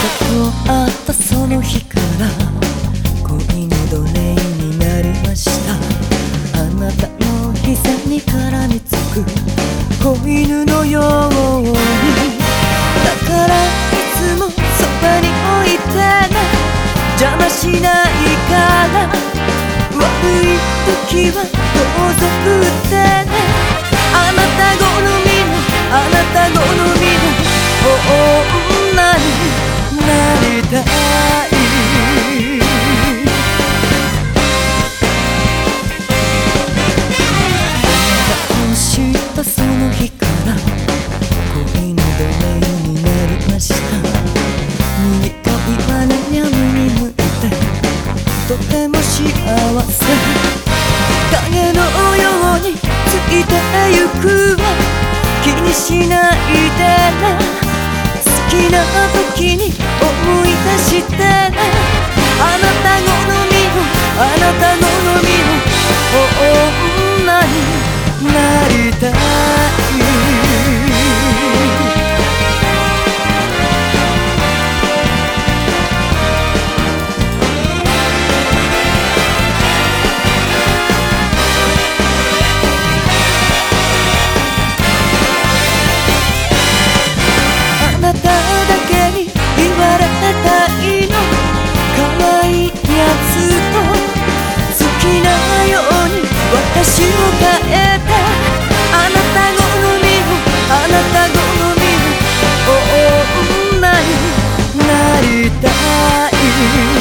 会ったその日から恋の奴隷になりました。あなたの膝に絡みつく子犬のように。だからいつもそばに置いてね邪魔しないから。悪い時はどうぞてゆくわ気にしないでね。好きな時に思い出してたい